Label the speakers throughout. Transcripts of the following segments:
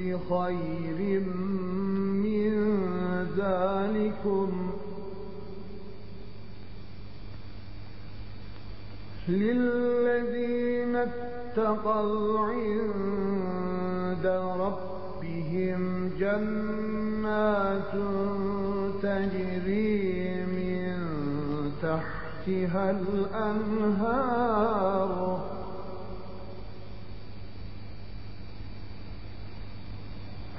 Speaker 1: بخير من ذلكم. للذين اتقوا عند ربهم جنات تجري من تحتها الأنهار.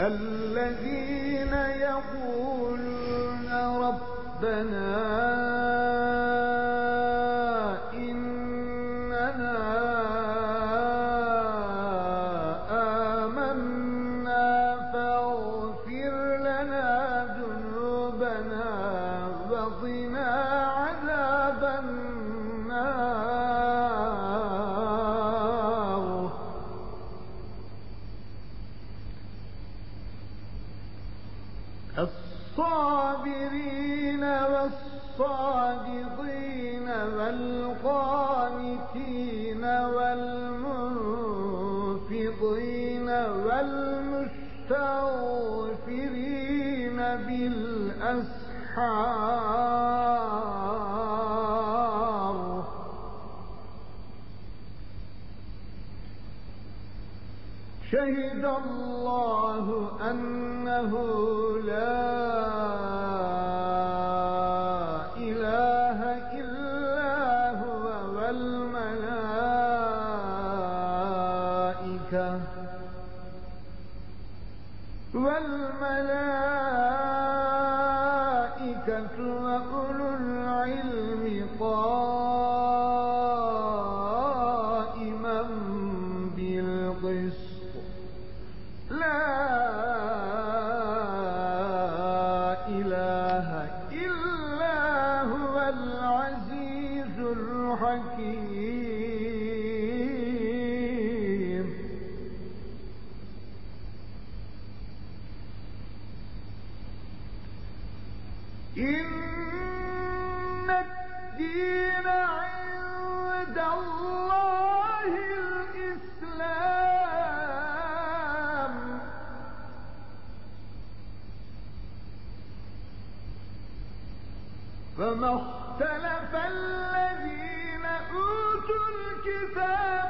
Speaker 1: الذين يقولون ربنا الصابرين والصادقين والقانتين والمنفقين والمستغفرين بالأسحار. شهد الله أنه والملائكة والملائكة إن الدين عند الله الإسلام فما اختلف الذين أوتوا الكتاب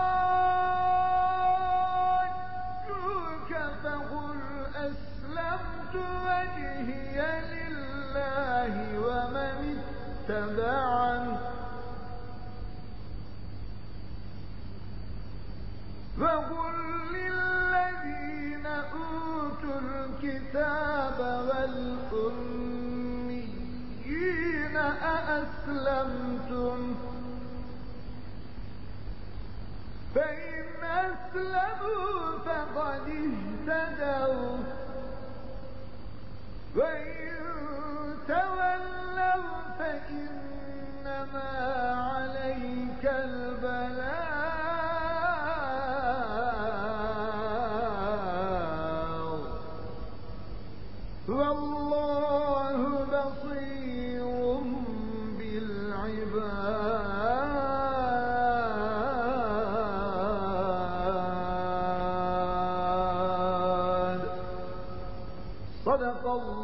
Speaker 1: اتبعني وقل للذين أوتوا الكتاب والأميين أأسلمتم؟ فإن أسلموا فقد اهتدوا. إنما عليك البلاغ. والله بصير بالعباد. صدق الله